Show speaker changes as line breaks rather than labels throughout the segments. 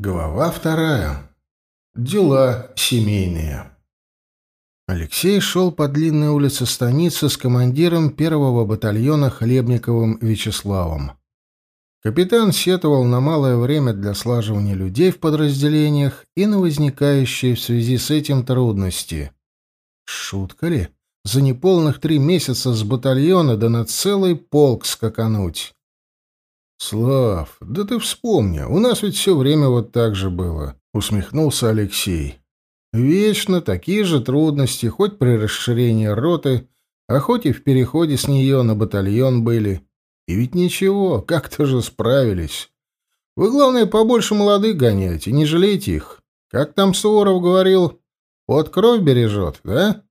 Глава вторая. Дела семейные. Алексей шел по длинной улице станицы с командиром первого батальона Хлебниковым Вячеславом. Капитан сетовал на малое время для слаживания людей в подразделениях и на возникающие в связи с этим трудности. Шутка ли? За неполных три месяца с батальона да на целый полк скакануть. «Слав, да ты вспомни, у нас ведь все время вот так же было», — усмехнулся Алексей. «Вечно такие же трудности, хоть при расширении роты, а хоть и в переходе с нее на батальон были. И ведь ничего, как-то же справились. Вы, главное, побольше молодых гоняйте, не жалейте их. Как там Суворов говорил, под кровь бережет, да?»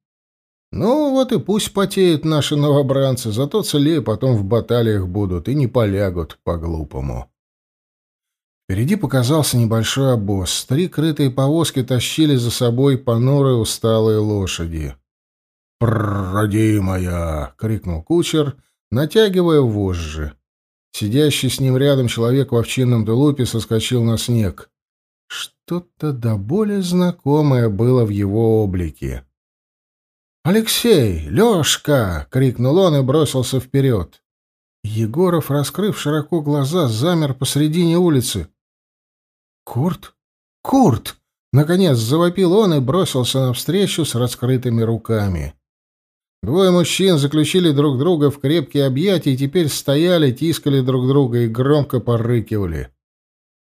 Ну, вот и пусть потеют наши новобранцы, зато целее потом в баталиях будут и не полягут по-глупому. Впереди показался небольшой обоз. Три крытые повозки тащили за собой понурые усталые лошади. «Родимая!» — крикнул кучер, натягивая вожжи. Сидящий с ним рядом человек в овчинном тулупе соскочил на снег. Что-то до боли знакомое было в его облике. «Алексей! Лёшка!» — крикнул он и бросился вперед. Егоров, раскрыв широко глаза, замер посредине улицы. «Курт? Курт!» — наконец завопил он и бросился навстречу с раскрытыми руками. Двое мужчин заключили друг друга в крепкие объятия и теперь стояли, тискали друг друга и громко порыкивали.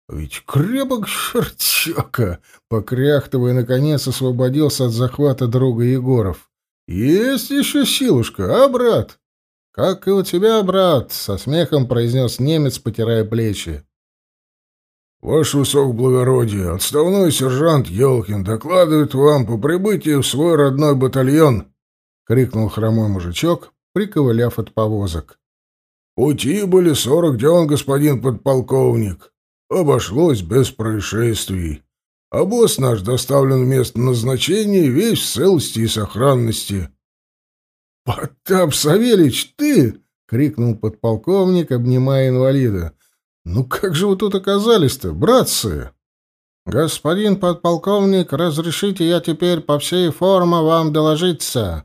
«Ведь крепок чертяка!» — покряхтывая, наконец освободился от захвата друга Егоров. «Есть еще силушка, а, брат?» «Как и у тебя, брат», — со смехом произнес немец, потирая плечи.
«Ваше высокоблагородие, отставной сержант Елкин докладывает вам по прибытии в свой родной батальон», — крикнул хромой мужичок, приковыляв от повозок. «Пути были сорок дён, господин подполковник. Обошлось без происшествий а босс наш доставлен в место назначения весь в целости и сохранности.
— Потап Савельич, ты! — крикнул подполковник, обнимая инвалида. — Ну как же вы тут оказались-то, братцы? — Господин подполковник, разрешите я теперь по всей форме вам доложиться.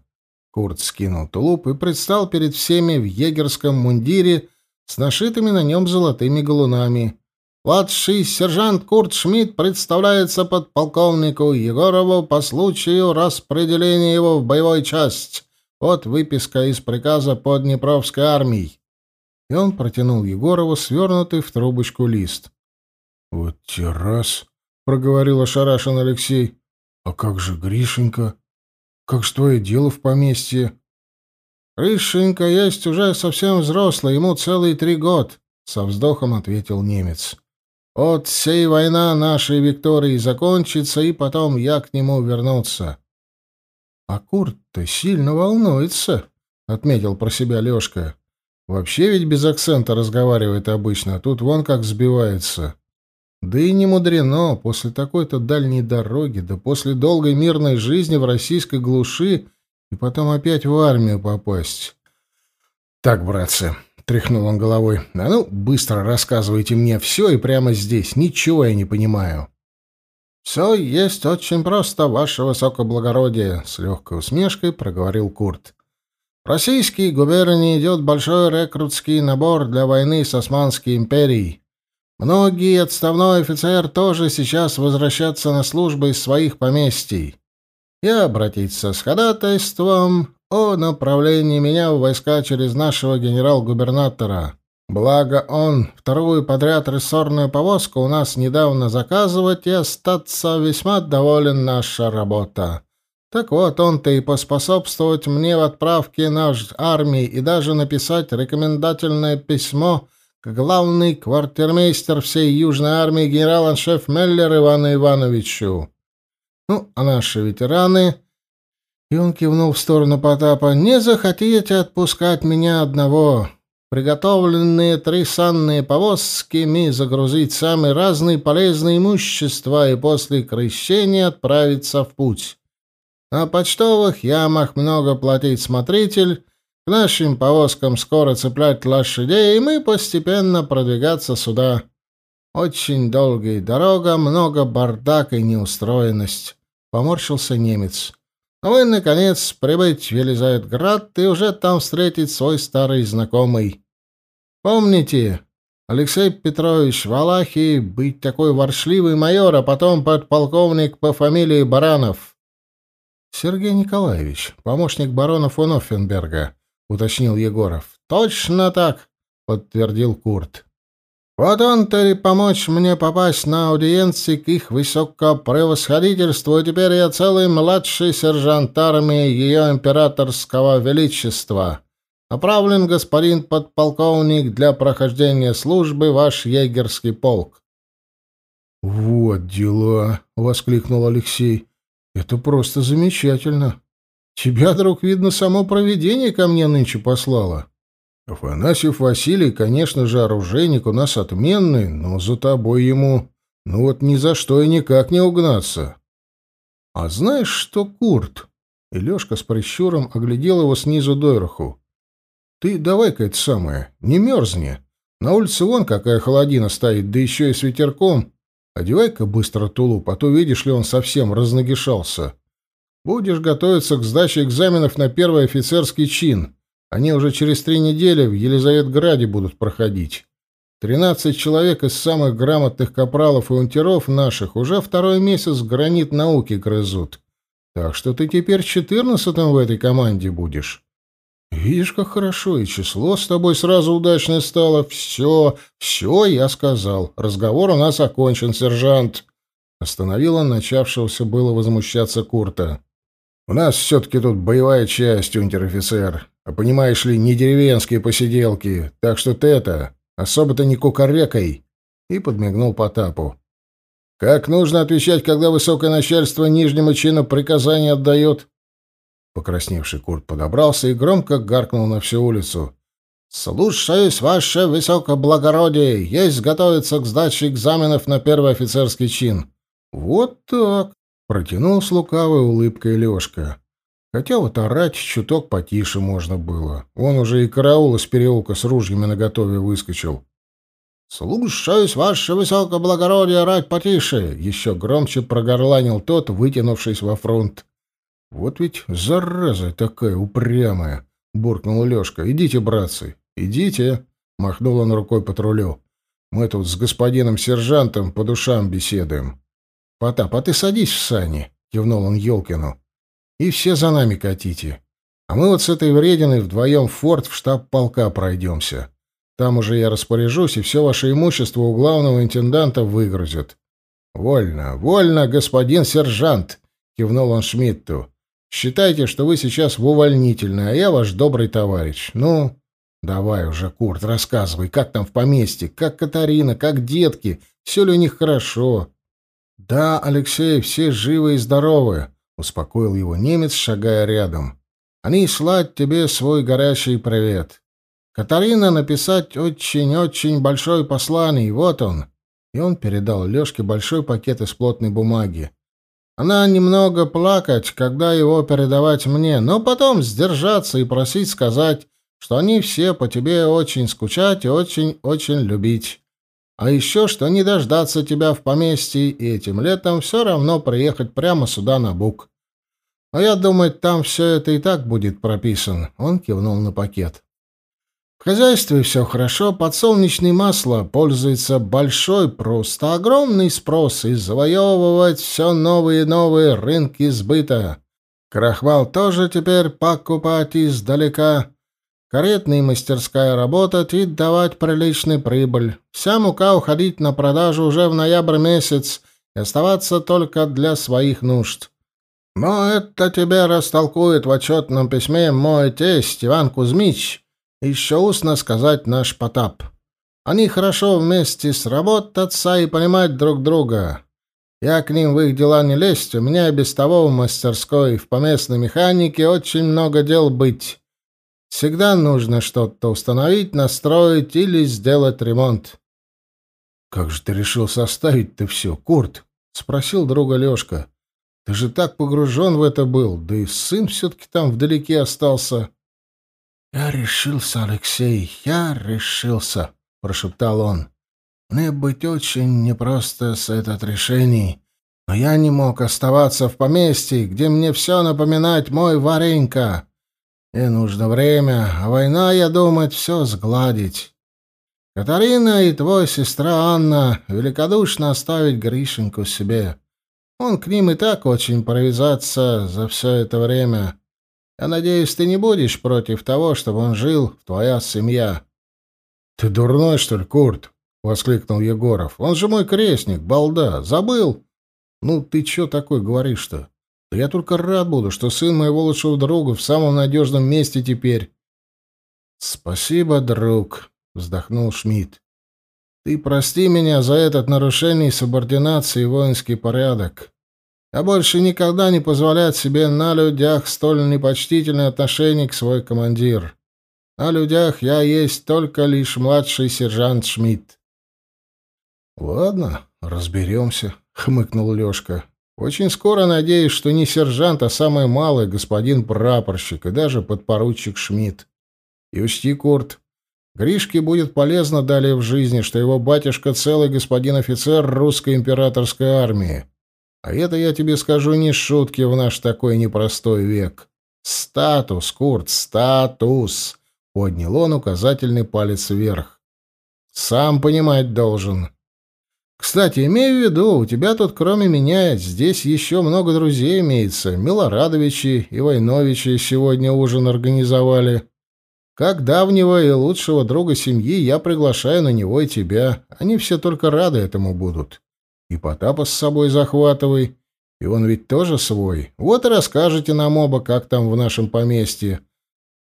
Курт скинул тулуп и предстал перед всеми в егерском мундире с нашитыми на нем золотыми галунами. Младший сержант Курт Шмидт представляется подполковнику Егорову по случаю распределения его в боевой часть. Вот выписка из приказа по Днепровской армии. И он протянул Егорову свернутый в трубочку лист. — Вот те раз, — проговорил ошарашен Алексей. — А как же Гришенька? Как же твое дело в поместье? — Гришенька есть уже совсем взрослый, ему целые три год, — со вздохом ответил немец. — от сей война нашей Виктории закончится, и потом я к нему вернуться. — А Курт-то сильно волнуется, — отметил про себя Лёшка. — Вообще ведь без акцента разговаривает обычно, тут вон как сбивается. Да и не мудрено, после такой-то дальней дороги, да после долгой мирной жизни в российской глуши и потом опять в армию попасть. — Так, братцы, — тряхнул он головой. «А ну, быстро рассказывайте мне все и прямо здесь. Ничего я не понимаю». «Все есть очень просто, ваше высокоблагородие», — с легкой усмешкой проговорил Курт. «В российские губернии идет большой рекрутский набор для войны с Османской империей. Многие отставной офицер тоже сейчас возвращаться на службу из своих поместий. И обратиться с ходатайством о направлении меня в войска через нашего генерал-губернатора. Благо он вторую подряд рессорную повозку у нас недавно заказывать и остаться весьма доволен наша работа. Так вот, он-то и поспособствовать мне в отправке наш армии и даже написать рекомендательное письмо к главный квартирмейстер всей Южной армии генерал-аншеф Меллер Ивану Ивановичу. Ну, а наши ветераны и он кивнул в сторону Потапа. «Не захотите отпускать меня одного. Приготовленные три санные повозки ми загрузить самые разные полезные имущества и после крещения отправиться в путь. На почтовых ямах много платить смотритель, к нашим повозкам скоро цеплять лошадей, и мы постепенно продвигаться сюда. Очень долгая дорога, много бардака и неустроенность. Поморщился немец. Но вы, наконец, прибыть в Елизаветград и уже там встретить свой старый знакомый. Помните, Алексей Петрович Валахий быть такой воршливый майор, а потом подполковник по фамилии Баранов. Сергей Николаевич, помощник барона фон Оффенберга, уточнил Егоров. Точно так, подтвердил Курт. Вот он-то и помочь мне попасть на аудиенции к их высокопревосходительству, и теперь я целый младший сержант армии ее императорского величества. Направлен господин подполковник для прохождения службы ваш егерский полк.
Вот дела, воскликнул Алексей. Это просто замечательно. Тебя, друг, видно, само провидение ко мне нынче послало. Афанасьев Василий, конечно же, оружейник у нас отменный, но за тобой ему, ну вот ни за что и никак не угнаться. А знаешь что, Курт? И Лёшка с прищуром оглядел его снизу доверху. Ты давай-ка это самое, не мерзни. На улице вон какая холодина стоит, да еще и с ветерком. Одевай-ка быстро тулуп, а то видишь ли он совсем разногишался. Будешь готовиться к сдаче экзаменов на первый офицерский чин. Они уже через три недели в Елизаветграде будут проходить. Тринадцать человек из самых грамотных капралов и унтеров наших уже второй месяц гранит науки грызут. Так что ты теперь четырнадцатым в этой команде будешь. Видишь, как хорошо, и число с тобой сразу удачное стало. Все, все, я сказал. Разговор у нас окончен, сержант. Остановил он начавшегося было возмущаться Курта. У нас все-таки тут боевая часть, унтер-офицер. А понимаешь ли, не деревенские посиделки. Так что ты это, особо-то не кукарекай. И подмигнул Потапу. Как нужно отвечать, когда высокое начальство нижнему чину приказание отдает? Покрасневший Курт подобрался и громко гаркнул на всю улицу. «Слушаюсь, ваше высокоблагородие! Есть готовиться к сдаче экзаменов на первый офицерский чин!» «Вот так!» — протянул с лукавой улыбкой Лёшка. Хотя вот орать чуток потише можно было. Он уже и караул из переулка с ружьями наготове выскочил. «Слушаюсь, ваше высокоблагородие, орать потише!» — еще громче прогорланил тот, вытянувшись во фронт. «Вот ведь зараза такая упрямая!» — буркнул Лёшка. «Идите, братцы, идите!» — махнул он рукой патрулю. «Мы тут с господином сержантом по душам беседуем». «Потап, а ты садись в сани!» — кивнул он Ёлкину. «И все за нами катите. А мы вот с этой врединой вдвоем в форт в штаб полка пройдемся. Там уже я распоряжусь, и все ваше имущество у главного интенданта выгрузят». «Вольно, вольно, господин сержант!» — кивнул он Шмидту. Считайте, что вы сейчас в увольнительной, а я ваш добрый товарищ. Ну, давай уже, Курт, рассказывай, как там в поместье, как Катарина, как детки, все ли у них хорошо. Да, Алексей, все живы и здоровы, успокоил его немец, шагая рядом. Они слать тебе свой горячий привет. Катарина написать очень-очень большое послание, вот он. И он передал Лёшке большой пакет из плотной бумаги. Она немного плакать, когда его передавать мне, но потом сдержаться и просить сказать, что они все по тебе очень скучать и очень-очень любить. А еще, что не дождаться тебя в поместье и этим летом все равно приехать прямо сюда на Бук. А я думаю, там все это и так будет прописан. Он кивнул на пакет. В хозяйстве все хорошо, подсолнечное масло пользуется большой, просто огромный спрос и завоевывать все новые и новые рынки сбыта. Крахмал тоже теперь покупать издалека. Каретная мастерская работать и давать приличный прибыль. Вся мука уходить на продажу уже в ноябрь месяц и оставаться только для своих нужд. Но это тебе растолкует в отчетном письме мой тесть Иван Кузьмич, еще устно сказать наш Потап. Они хорошо вместе сработаться и понимать друг друга. Я к ним в их дела не лезть, у меня без того в мастерской в поместной механике очень много дел быть. Всегда нужно что-то установить, настроить или сделать ремонт. — Как же ты решил составить-то все, Курт? — спросил друга Лешка. — Ты же так погружен в это был, да и сын все-таки там вдалеке остался. «Я решился, Алексей, я решился», — прошептал он.
Мне быть очень непросто с этот решений, но я не мог оставаться в поместье, где мне все напоминать мой Варенька. И нужно время, а война, я думать, все сгладить. Катарина и твоя сестра Анна великодушно оставить Гришеньку себе. Он к ним и так очень провязаться за все это время. Я надеюсь, ты не будешь против того, чтобы он жил в твоя семья. — Ты дурной, что ли, Курт? — воскликнул Егоров. — Он же мой крестник, балда. Забыл? Ну, ты чё такой говоришь-то? Да я только рад буду, что сын моего лучшего друга в самом надежном месте теперь. — Спасибо, друг, — вздохнул Шмидт. — Ты прости меня за этот нарушение субординации и воинский порядок. Я больше никогда не позволять себе на людях столь непочтительное отношение к свой командир. На людях я есть только лишь младший сержант Шмидт. — Ладно, разберемся, — хмыкнул Лешка. — Очень скоро надеюсь, что не сержант, а самый малый господин прапорщик и даже подпоручик Шмидт. И учти, Курт, Гришке будет полезно далее в жизни, что его батюшка целый господин офицер русской императорской армии. А это я тебе скажу не шутки в наш такой непростой век. Статус, Курт, статус. Поднял он указательный палец вверх. Сам понимать должен. Кстати, имей в виду, у тебя тут кроме меня здесь еще много друзей имеется. Милорадовичи и Войновичи сегодня ужин организовали. Как давнего и лучшего друга семьи я приглашаю на него и тебя. Они все только рады этому будут. И Потапа с собой захватывай. И он ведь тоже свой. Вот и расскажете нам оба, как там в нашем поместье.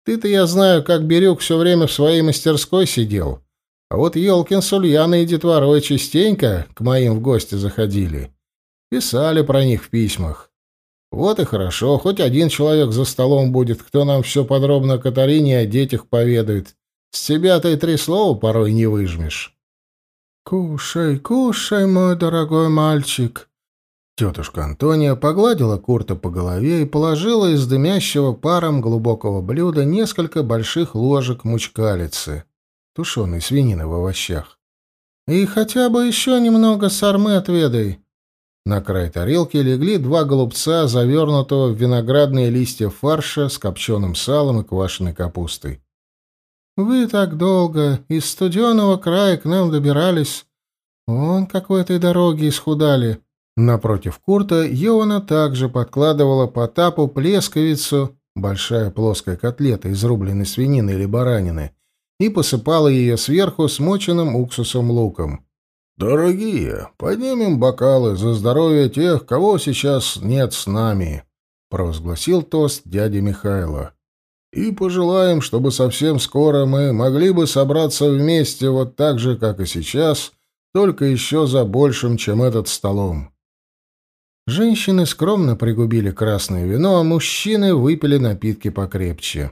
Ты-то, я знаю, как Бирюк все время в своей мастерской сидел. А вот Елкин с Ульяной и Детворой частенько к моим в гости заходили. Писали про них в письмах. Вот и хорошо, хоть один человек за столом будет, кто нам все подробно о Катарине и о детях поведает. С тебя ты три слова порой не выжмешь. «Кушай, кушай, мой дорогой мальчик!» Тетушка Антония погладила Курта по голове и положила из дымящего паром глубокого блюда несколько больших ложек мучкалицы, тушеной свинины в овощах. «И хотя бы еще немного сармы отведай!» На край тарелки легли два голубца, завернутого в виноградные листья фарша с копченым салом и квашеной капустой. Вы так долго из студеного края к нам добирались. Вон как в этой дороге исхудали. Напротив Курта Йоана также подкладывала по тапу плесковицу, большая плоская котлета из рубленной свинины или баранины, и посыпала ее сверху смоченным уксусом луком. «Дорогие, поднимем бокалы за здоровье тех, кого сейчас нет с нами», — провозгласил тост дядя Михайло и пожелаем, чтобы совсем скоро мы могли бы собраться вместе вот так же, как и сейчас, только еще за большим, чем этот столом. Женщины скромно пригубили красное вино, а мужчины выпили напитки покрепче.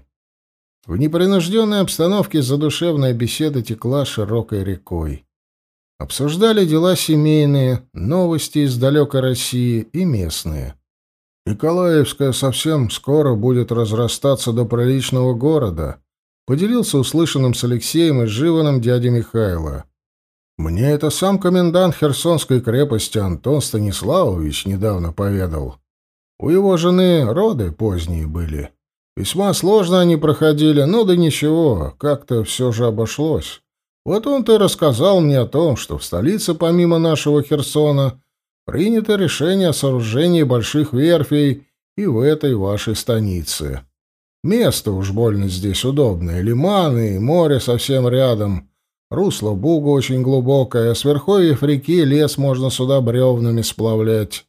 В непринужденной обстановке задушевная беседа текла широкой рекой. Обсуждали дела семейные, новости из далекой России и местные. Николаевская совсем скоро будет разрастаться до приличного города, поделился услышанным с Алексеем и Живаном дядя Михайло. Мне это сам комендант Херсонской крепости Антон Станиславович недавно поведал. У его жены роды поздние были. Весьма сложно они проходили, но да ничего, как-то все же обошлось. Вот он-то и рассказал мне о том, что в столице помимо нашего Херсона принято решение о сооружении больших верфей и в этой вашей станице. Место уж больно здесь удобное, лиманы и море совсем рядом. Русло Буга очень глубокое, а с верховьев реки лес можно сюда бревнами сплавлять.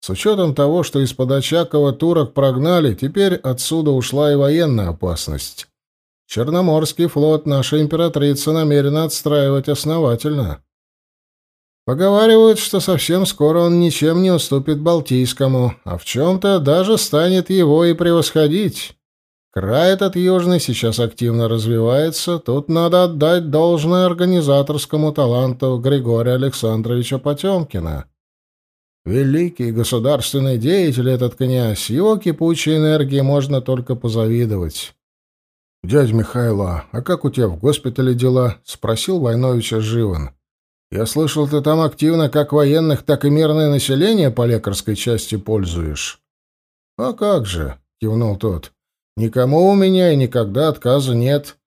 С учетом того, что из-под Очакова турок прогнали, теперь отсюда ушла и военная опасность. Черноморский флот наша императрица намерена отстраивать основательно. Поговаривают, что совсем скоро он ничем не уступит Балтийскому, а в чем-то даже станет его и превосходить. Край этот южный сейчас активно развивается, тут надо отдать должное организаторскому таланту Григория Александровича Потемкина. Великий государственный деятель этот князь, его кипучей энергии можно только позавидовать. — Дядь Михайло, а как у тебя в госпитале дела? — спросил Войновича Живан. Я слышал, ты там активно как военных, так и мирное население по лекарской части пользуешь. А как же, кивнул тот. Никому у меня и никогда отказа нет.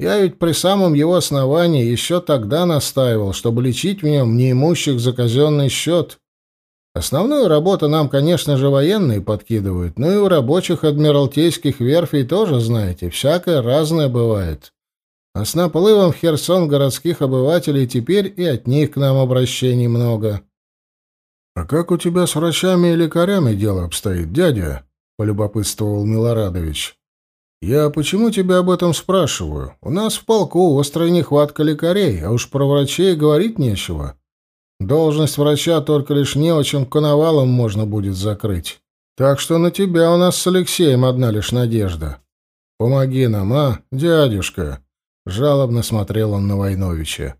Я ведь при самом его основании еще тогда настаивал, чтобы лечить в нем неимущих за казенный счет. Основную работу нам, конечно же, военные подкидывают, но и у рабочих адмиралтейских верфей тоже, знаете, всякое разное бывает. А с наплывом в Херсон городских обывателей теперь и от них к нам обращений много. — А как у тебя с врачами и лекарями дело обстоит, дядя? — полюбопытствовал Милорадович. — Я почему тебя об этом спрашиваю? У нас в полку острая нехватка лекарей, а уж про врачей говорить нечего. Должность врача только лишь неочим коновалом можно будет закрыть. Так что на тебя у нас с Алексеем одна лишь надежда. Помоги нам, а, дядюшка? Жалобно смотрел он на Войновича.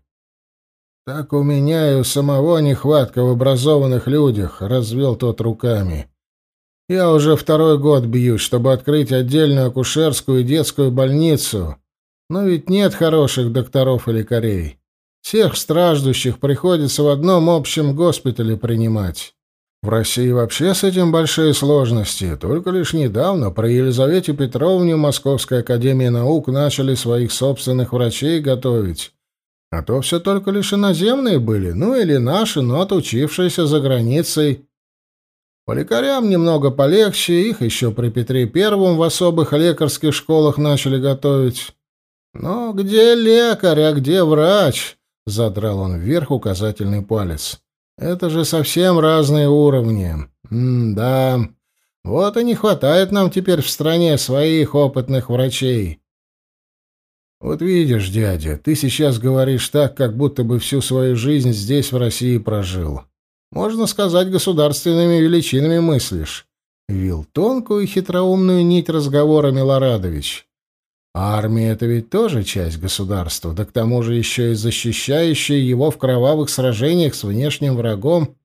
«Так у меня и у самого нехватка в образованных людях», — развел тот руками. «Я уже второй год бьюсь, чтобы открыть отдельную акушерскую и детскую больницу. Но ведь нет хороших докторов и лекарей. Всех страждущих приходится в одном общем госпитале принимать. В России вообще с этим большие сложности. Только лишь недавно при Елизавете Петровне в Московской академии наук начали своих собственных врачей готовить. А то все только лишь иноземные были, ну или наши, но отучившиеся за границей. По лекарям немного полегче, их еще при Петре Первом в особых лекарских школах начали готовить. Но где лекарь, а где врач? Задрал он вверх указательный палец. Это же совсем разные уровни. М-да. Вот и не хватает нам теперь в стране своих опытных врачей. Вот видишь, дядя, ты сейчас говоришь так, как будто бы всю свою жизнь здесь, в России, прожил. Можно сказать, государственными величинами мыслишь. Вил тонкую и хитроумную нить разговора Милорадович. Армия — это ведь тоже часть государства, да к тому же еще и защищающая его в кровавых сражениях с внешним врагом.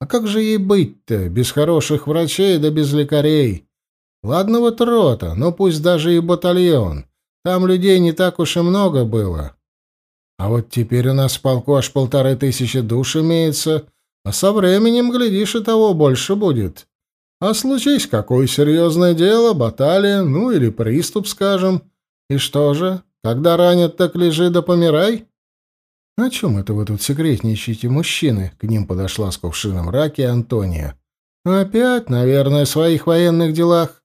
А как же ей быть-то, без хороших врачей да без лекарей? Ладно вот рота, но пусть даже и батальон. Там людей не так уж и много было. А вот теперь у нас в полку аж полторы тысячи душ имеется, а со временем, глядишь, и того больше будет. А случись какое серьезное дело, баталия, ну или приступ, скажем. И что же, когда ранят, так лежи да помирай? — О чем это вы тут секретничаете, мужчины? — к ним подошла с кувшином раки Антония. — Опять, наверное, о своих военных делах.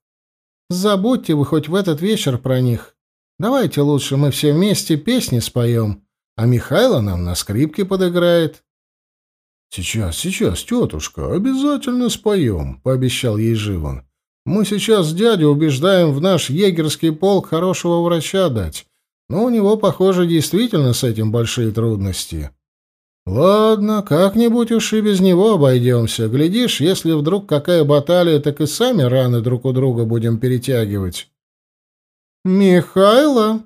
Забудьте вы хоть в этот вечер про них. Давайте лучше мы все вместе песни споем, а Михайло нам на скрипке подыграет. — Сейчас, сейчас, тетушка, обязательно споем, — пообещал ей Живан. — Мы сейчас дядю убеждаем в наш егерский полк хорошего врача дать, но у него, похоже, действительно с этим большие трудности. Ладно, как-нибудь уж и без него обойдемся. Глядишь, если вдруг какая баталия, так и сами раны друг у друга будем перетягивать. «Михайло!»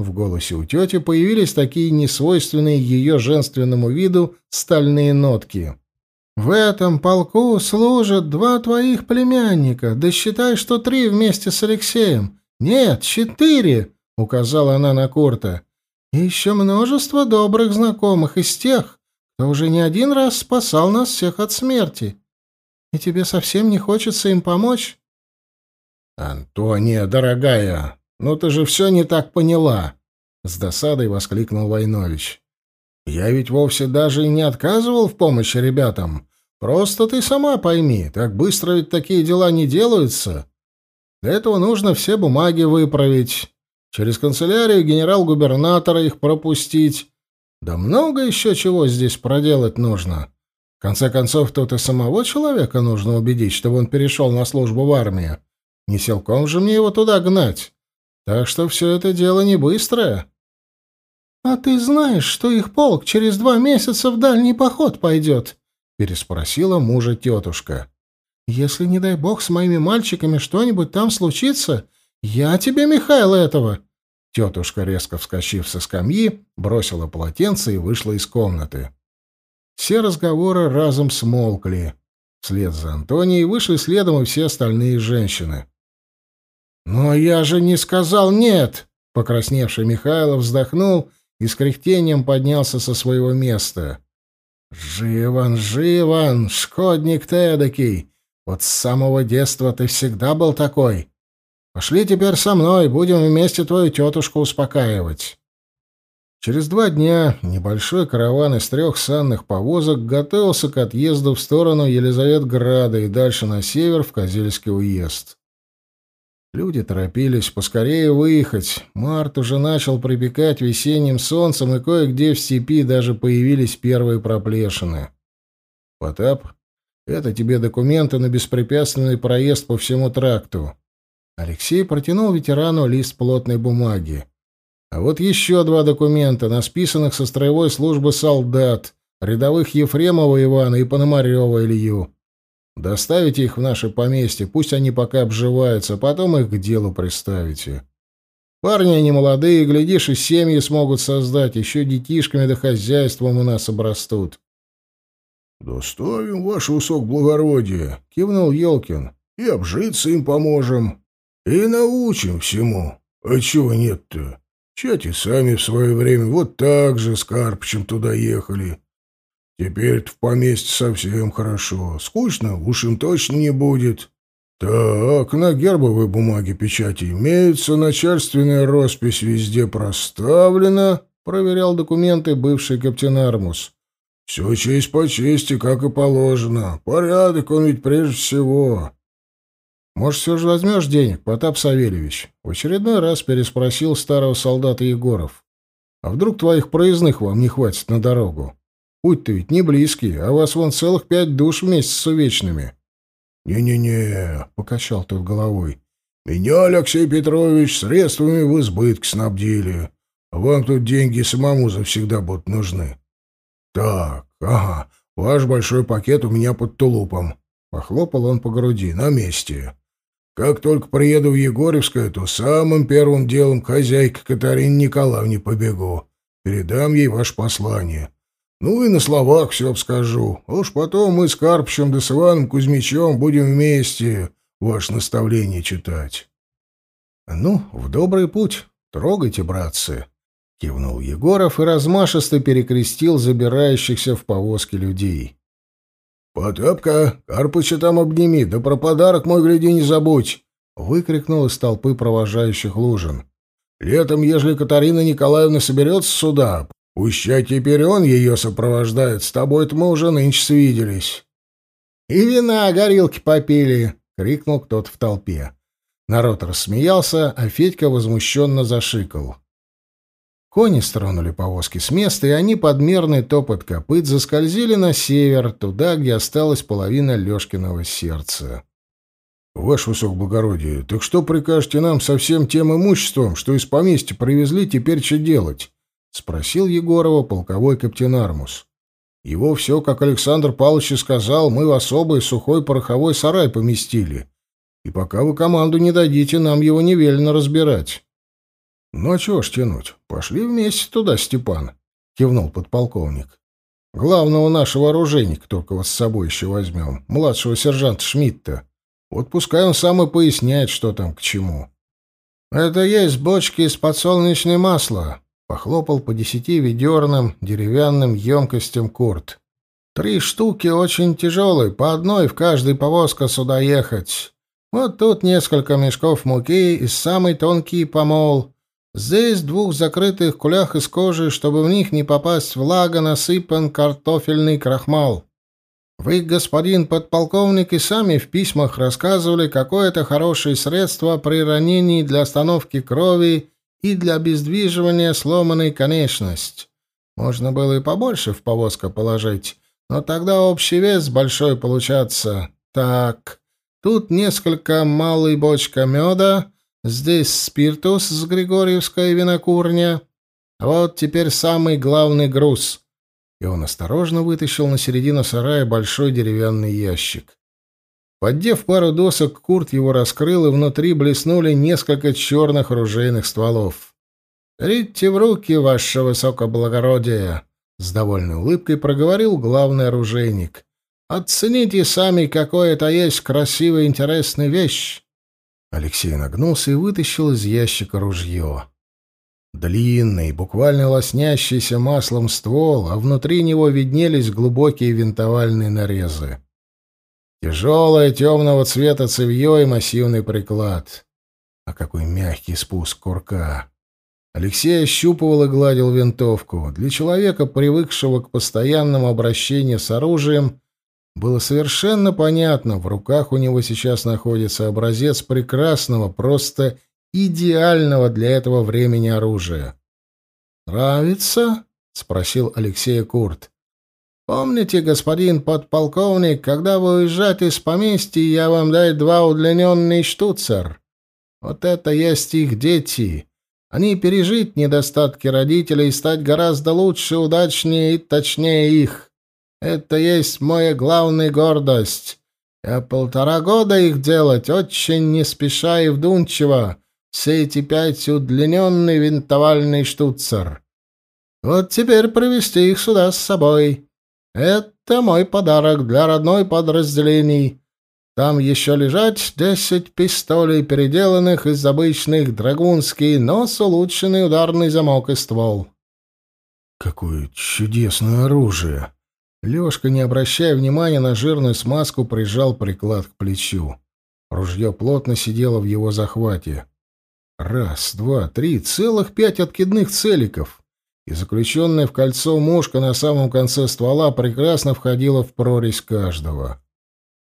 В голосе у тети появились такие несвойственные ее женственному виду стальные нотки. «В этом полку служат два твоих племянника, да считай, что три вместе с Алексеем. Нет, четыре!» — указала она на Курта. «И еще множество добрых знакомых из тех, кто уже не один раз спасал нас всех от смерти. И тебе совсем не хочется им помочь?» «Антония, дорогая, «Ну ты же все не так поняла!» — с досадой воскликнул Войнович. «Я ведь вовсе даже и не отказывал в помощи ребятам. Просто ты сама пойми, так быстро ведь такие дела не делаются. Для этого нужно все бумаги выправить, через канцелярию генерал-губернатора их пропустить. Да много еще чего здесь проделать нужно. В конце концов, тут и самого человека нужно убедить, чтобы он перешел на службу в армию. Не силком же мне его туда гнать. Так что все это дело не быстрое. — А ты знаешь, что их полк через два месяца в дальний поход пойдет? — переспросила мужа тетушка. — Если, не дай бог, с моими мальчиками что-нибудь там случится, я тебе, Михаил, этого... Тетушка, резко вскочив со скамьи, бросила полотенце и вышла из комнаты. Все разговоры разом смолкли. Вслед за Антонией вышли следом и все остальные женщины. «Но я же не сказал нет!» Покрасневший Михайлов вздохнул и с кряхтением поднялся со своего места. «Живан, живан, шкодник ты эдакий! Вот с самого детства ты всегда был такой. Пошли теперь со мной, будем вместе твою тетушку успокаивать». Через два дня небольшой караван из трех санных повозок готовился к отъезду в сторону Елизаветграда и дальше на север в Козельский уезд. Люди торопились поскорее выехать. Март уже начал припекать весенним солнцем, и кое-где в степи даже появились первые проплешины. «Потап, это тебе документы на беспрепятственный проезд по всему тракту». Алексей протянул ветерану лист плотной бумаги. А вот еще два документа, насписанных со строевой службы солдат, рядовых Ефремова Ивана и Пономарева Илью. Доставите их в наше поместье, пусть они пока обживаются, потом их к делу приставите. Парни они молодые, глядишь, и семьи смогут создать, еще детишками да хозяйством у нас обрастут.
— Доставим, ваше высокоблагородие, — кивнул Елкин, — и обжиться им поможем, и научим всему. А чего нет-то? Чати сами в свое время вот так же с Карпычем туда ехали. Теперь-то в поместье совсем хорошо. Скучно уж им точно не будет. Так, на гербовой бумаге печати имеется, начальственная роспись везде проставлена, проверял документы бывший капитан Армус. Все честь по чести, как и положено. Порядок он ведь прежде всего.
«Может, все же возьмешь денег, Потап Савельевич?» В очередной раз переспросил старого солдата Егоров. «А вдруг твоих проездных вам не хватит на дорогу? Путь-то ведь не близкий, а вас вон целых пять душ вместе с увечными».
«Не-не-не», — покачал тот головой. «Меня, Алексей Петрович, средствами в избытке снабдили. Вам тут деньги самому завсегда будут нужны». «Так, ага, ваш большой пакет у меня под тулупом». Похлопал он по груди. «На месте». Как только приеду в Егорьевское, то самым первым делом хозяйке Катарине Николаевне побегу. Передам ей ваше послание. Ну и на словах все скажу. Уж потом мы с Карпчем да с Иваном Кузьмичем будем вместе ваше наставление читать.
— Ну, в добрый путь. Трогайте, братцы. — кивнул Егоров и размашисто перекрестил забирающихся в повозке людей.
«Потапка, Карпыча там обними, да про подарок мой гляди не забудь!» — выкрикнул из толпы провожающих Лужин. «Летом, ежели Катарина Николаевна соберется сюда, пущай теперь он ее сопровождает, с тобой-то мы уже нынче свиделись».
«И вина, горилки попили!» — крикнул кто-то в толпе. Народ рассмеялся, а Федька возмущенно зашикал. Кони стронули повозки с места, и они под мерный топот копыт заскользили на север, туда, где осталась половина Лёшкиного сердца.
— Ваше высокоблагородие, так что прикажете нам со всем тем имуществом, что из поместья привезли, теперь что делать? — спросил Егорова полковой капитан Армус. — Его все, как Александр Павлович и сказал, мы в особый сухой пороховой сарай поместили. И пока вы команду не дадите, нам его не велено разбирать. «Ну а чего ж тянуть? Пошли вместе туда, Степан», — кивнул подполковник. «Главного нашего оружейника только вот с собой еще возьмем, младшего сержанта Шмидта. Вот пускай он сам и поясняет, что там к чему». «Это есть бочки из подсолнечного масла», — похлопал по десяти ведерным деревянным емкостям Курт. «Три штуки очень тяжелые, по одной в каждой повозка сюда ехать. Вот тут несколько мешков муки и самый тонкий помол». Здесь двух закрытых кулях из кожи, чтобы в них не попасть влага, насыпан картофельный крахмал. Вы, господин подполковник, и сами в письмах рассказывали, какое это хорошее средство при ранении для остановки крови и для обездвиживания сломанной конечность. Можно было и побольше в повозку положить, но тогда общий вес большой получаться. Так, тут несколько малый бочка меда, Здесь спиртус с Григорьевской винокурня. А вот теперь самый главный груз. И он осторожно вытащил на середину сарая большой деревянный ящик. Поддев пару досок, Курт его раскрыл, и внутри блеснули несколько черных оружейных стволов. «Берите в руки, ваше высокоблагородие!» — с довольной улыбкой проговорил главный оружейник. «Оцените сами, какое это есть красивая интересная вещь. Алексей нагнулся и вытащил из ящика ружье.
Длинный, буквально лоснящийся маслом ствол, а внутри него виднелись глубокие винтовальные нарезы. Тяжелое темного цвета цевье и массивный приклад. А какой мягкий спуск курка! Алексей ощупывал и гладил винтовку. Для человека, привыкшего к постоянному обращению с оружием, было совершенно понятно, в руках у него сейчас находится образец прекрасного, просто идеального для этого времени оружия. «Нравится?» — спросил Алексей Курт. «Помните, господин подполковник, когда вы уезжаете из поместья, я вам даю два удлиненные штуцер. Вот это есть их дети. Они пережить недостатки родителей и стать гораздо лучше, удачнее и точнее их. Это есть моя главная гордость. Я полтора года их делать, очень не спеша и вдумчиво. Все эти пять удлиненный винтовальный штуцер. Вот теперь привезти их сюда с собой. Это мой подарок для родной подразделений. Там еще лежать десять пистолей, переделанных из обычных драгунский, но с улучшенный ударный замок и ствол.
Какое чудесное оружие! Лёшка, не обращая внимания на жирную смазку, прижал приклад к плечу. Ружье плотно сидело в его захвате. Раз, два, три, целых пять откидных целиков. И заключенная в кольцо мушка на самом конце ствола прекрасно входила в прорезь каждого.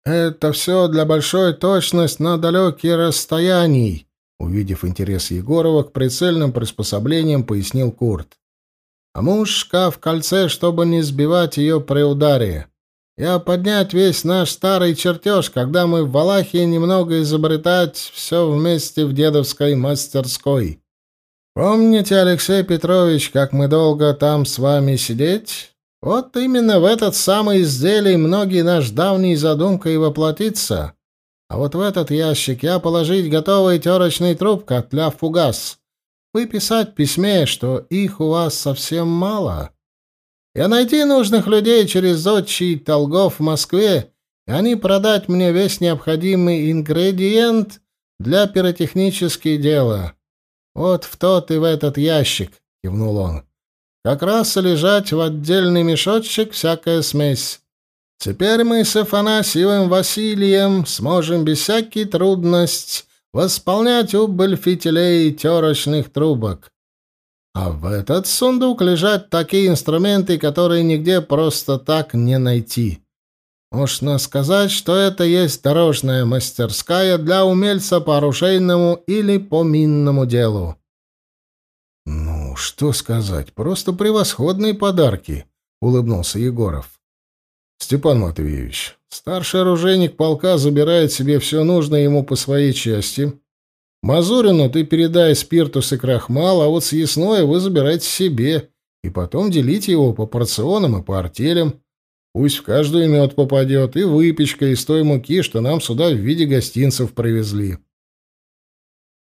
Это все для большой точности на далекие расстояния, увидев интерес Егорова к прицельным приспособлениям, пояснил Курт. А мушка в кольце, чтобы не сбивать ее при ударе. Я поднять весь наш старый чертеж, когда мы в Валахии немного изобретать все вместе в дедовской мастерской. Помните, Алексей Петрович, как мы долго там с вами сидеть? Вот именно в этот самый изделий многие наш давний задумка и воплотится. А вот в этот ящик я положить готовый терочный труп, как для фугас. Вы писать письме, что их у вас совсем мало. Я найти нужных людей через зодчий торгов в Москве, и они продать мне весь необходимый ингредиент для пиротехнические дела. Вот в тот и в этот ящик, — кивнул он. Как раз лежать в отдельный мешочек всякая смесь. Теперь мы с Афанасьевым Василием сможем без всякой трудности восполнять убыль фитилей и терочных трубок. А в этот сундук лежат такие инструменты, которые нигде просто так не найти. Можно сказать, что это есть дорожная мастерская для умельца по оружейному или по минному делу.
«Ну, что сказать, просто превосходные подарки», — улыбнулся Егоров. «Степан Матвеевич, старший оружейник полка забирает себе все нужное ему по своей части. Мазурину ты передай спиртус и крахмал, а вот съестное вы забирайте себе, и потом делите его по порционам и по артелям. Пусть в каждую мед попадет, и выпечка из той муки, что нам сюда в виде гостинцев привезли».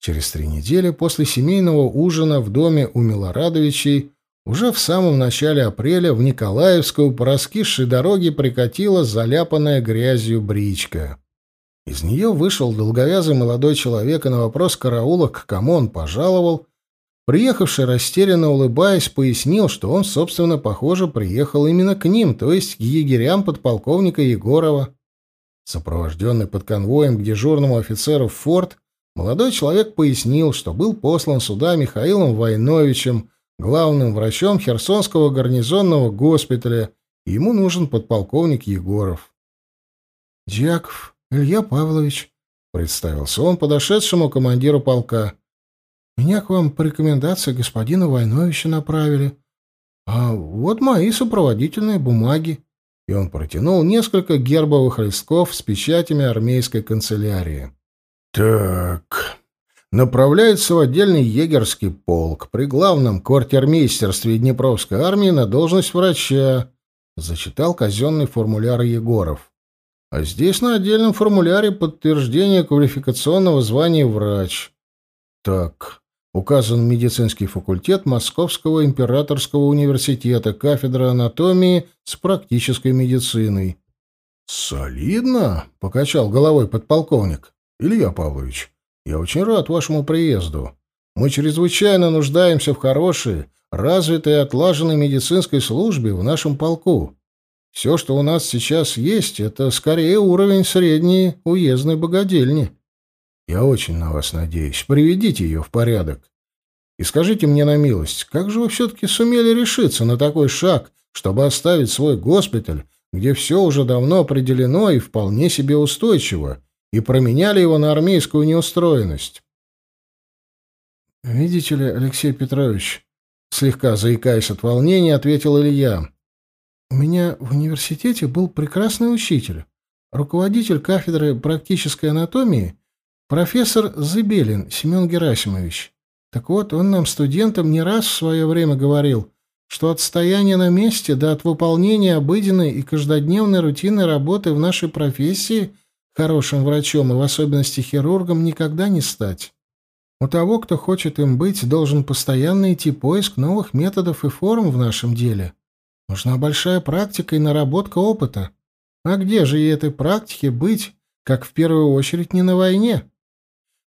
Через три недели после семейного ужина в доме у Милорадовичей уже в самом начале апреля в Николаевскую по раскисшей дороге прикатила заляпанная грязью бричка. Из нее вышел долговязый молодой человек и на вопрос караула, к кому он пожаловал, приехавший растерянно улыбаясь, пояснил, что он, собственно, похоже, приехал именно к ним, то есть к егерям подполковника Егорова. Сопровожденный под конвоем к дежурному офицеру в форт, Молодой человек пояснил, что был послан сюда Михаилом Войновичем, главным врачом Херсонского гарнизонного госпиталя, и ему нужен подполковник Егоров. «Дьяков Илья Павлович», — представился он подошедшему командиру полка. «Меня к вам по рекомендации господина Войновича направили. А вот мои сопроводительные бумаги». И он протянул несколько гербовых листков с печатями армейской канцелярии. Так, направляется в отдельный егерский полк при главном квартирмейстерстве Днепровской армии на должность врача, зачитал казенный формуляр Егоров. А здесь на отдельном формуляре подтверждение квалификационного звания врач. Так, указан медицинский факультет Московского императорского университета, кафедра анатомии с практической медициной. «Солидно», — покачал головой подполковник. «Илья Павлович, я очень рад вашему приезду.
Мы чрезвычайно нуждаемся в хорошей, развитой и отлаженной медицинской службе в нашем полку. Все, что у нас сейчас есть, это скорее уровень средней уездной богадельни. Я очень на вас надеюсь. Приведите ее в порядок. И скажите мне на милость, как же вы все-таки сумели решиться на такой шаг, чтобы оставить свой госпиталь, где все уже давно определено и вполне себе устойчиво, и променяли его на армейскую неустроенность? «Видите ли, Алексей Петрович», — слегка заикаясь от волнения, ответил Илья, «у меня в университете был прекрасный учитель, руководитель кафедры практической анатомии, профессор Зыбелин Семен Герасимович. Так вот, он нам, студентам, не раз в свое время говорил, что от стояния на месте до от выполнения обыденной и каждодневной рутинной работы в нашей профессии хорошим врачом и в особенности хирургом никогда не стать. У того, кто хочет им быть, должен постоянно идти поиск новых методов и форм в нашем деле. Нужна большая практика и наработка опыта. А где же ей этой практике быть, как в первую очередь не на войне?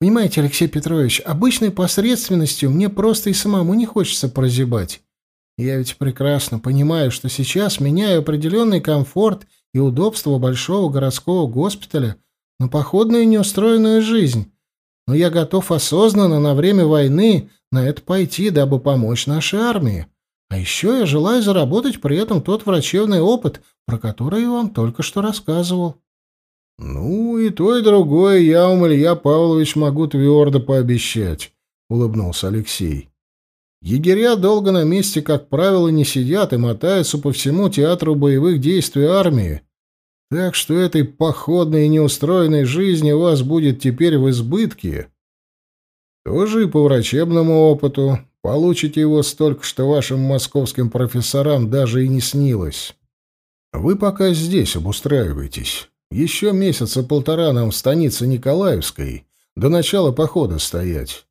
Понимаете, Алексей Петрович, обычной посредственностью мне просто и самому не хочется прозябать. Я ведь прекрасно понимаю, что сейчас меняю определенный комфорт и удобство большого городского госпиталя на походную неустроенную жизнь. Но я готов осознанно на время войны на это пойти, дабы помочь нашей армии. А еще я желаю заработать при этом тот врачебный опыт, про который я вам только что рассказывал.
«Ну, и то, и другое я вам, Илья Павлович, могу твердо пообещать», — улыбнулся Алексей. «Егеря долго на месте, как правило, не сидят и мотаются по всему театру боевых действий армии. Так что этой походной и неустроенной жизни у вас будет теперь в избытке. Тоже и по врачебному опыту. Получите его столько, что вашим московским профессорам даже и не снилось. Вы пока здесь обустраивайтесь». Еще месяца полтора нам в станице Николаевской до начала похода стоять.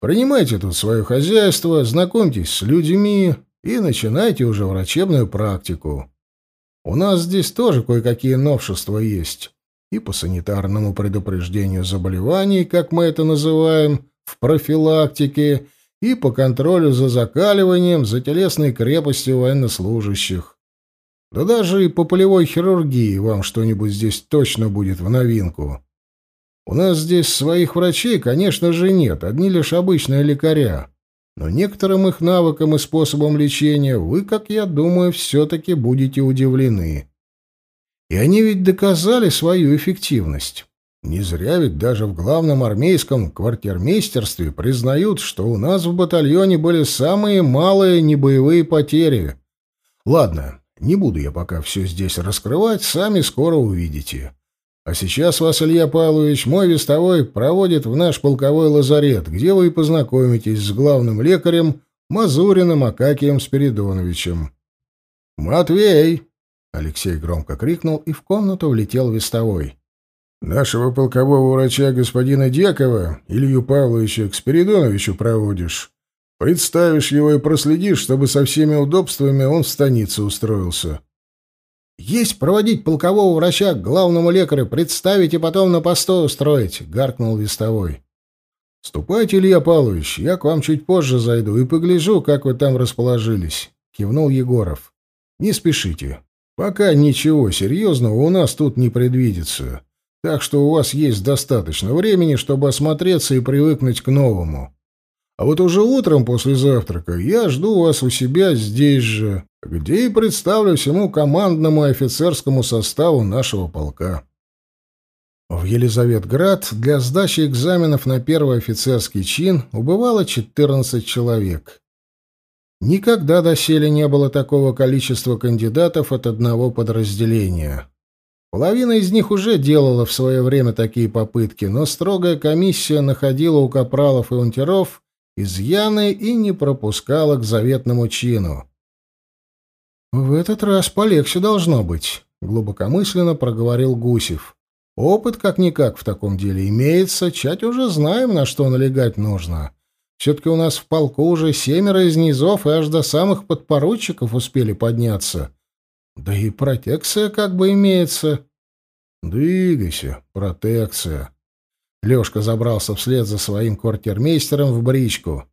Принимайте тут свое хозяйство, знакомьтесь с людьми и начинайте уже врачебную практику. У нас здесь тоже кое-какие новшества есть. И по санитарному предупреждению заболеваний, как мы это называем, в профилактике, и по контролю за закаливанием, за телесной крепостью военнослужащих. Да даже и по полевой хирургии вам что-нибудь здесь точно будет в новинку. У нас здесь своих врачей, конечно же, нет, одни лишь обычные лекаря. Но некоторым их навыкам и способам лечения вы, как я думаю, все-таки будете удивлены. И они ведь доказали свою эффективность. Не зря ведь даже в главном армейском квартирмейстерстве признают, что у нас в батальоне были самые малые небоевые потери. Ладно, не буду я пока все здесь раскрывать, сами скоро увидите. А сейчас вас, Илья Павлович, мой вестовой проводит в наш полковой лазарет, где вы и познакомитесь с главным лекарем Мазуриным Акакием Спиридоновичем. «Матвей!» — Алексей громко крикнул, и в комнату влетел вестовой. «Нашего полкового врача господина Декова, Илью Павловича, к Спиридоновичу проводишь. Представишь его и проследишь, чтобы со всеми удобствами он в станице устроился. «Есть проводить полкового врача к главному лекарю, представить и потом на постой устроить», — гаркнул вестовой. «Ступайте, Илья Павлович, я к вам чуть позже зайду и погляжу, как вы там расположились», — кивнул Егоров. «Не спешите. Пока ничего серьезного у нас тут не предвидится, так что у вас есть достаточно времени, чтобы осмотреться и привыкнуть к новому. А вот уже утром после завтрака я жду вас у себя здесь же, где и представлю всему командному офицерскому составу нашего полка. В Елизаветград для сдачи экзаменов на первый офицерский чин убывало 14 человек. Никогда доселе не было такого количества кандидатов от одного подразделения. Половина из них уже делала в свое время такие попытки, но строгая комиссия находила у капралов и унтеров изъяны и не пропускала к заветному чину. «В этот раз полегче должно быть», — глубокомысленно проговорил Гусев. «Опыт как-никак в таком деле имеется, чать уже знаем, на что налегать нужно. Все-таки у нас в полку уже семеро из низов и аж до самых подпоручиков успели подняться. Да и протекция как бы имеется». «Двигайся, протекция»,
Лёшка забрался вслед за своим квартирмейстером в бричку.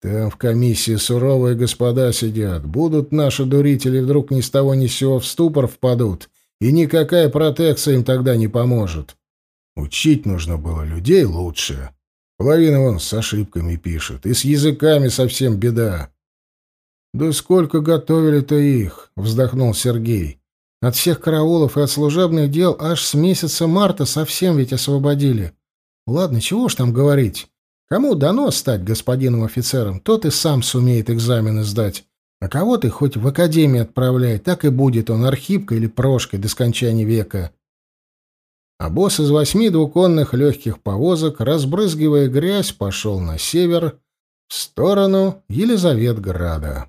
Там в комиссии суровые господа сидят. Будут наши дурители вдруг ни с того ни с сего в ступор впадут, и никакая протекция им тогда не поможет. Учить нужно было людей лучше. Половина вон с ошибками пишет, и с языками совсем беда. «Да сколько готовили-то их!» — вздохнул Сергей. «От всех караулов и от служебных дел аж с месяца марта совсем ведь освободили. Ладно, чего уж там говорить. Кому дано стать господином офицером, тот и сам сумеет экзамены сдать. А кого ты хоть в академию отправляй, так и будет он архипкой или прошкой до скончания века. А босс из восьми двуконных легких повозок, разбрызгивая грязь, пошел на север, в сторону Елизаветграда.